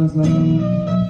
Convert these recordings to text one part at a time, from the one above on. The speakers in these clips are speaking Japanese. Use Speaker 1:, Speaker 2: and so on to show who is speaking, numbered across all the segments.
Speaker 1: Translation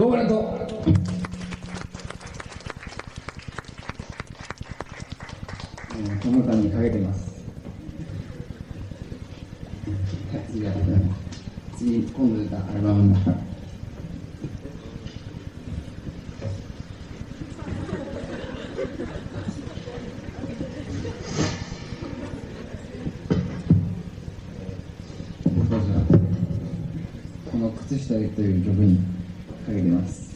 Speaker 1: どうもありがとうこの歌にかけてます。はい次は次今度出たアルバムのこの「靴下」という曲にかけてます。